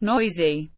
noisy.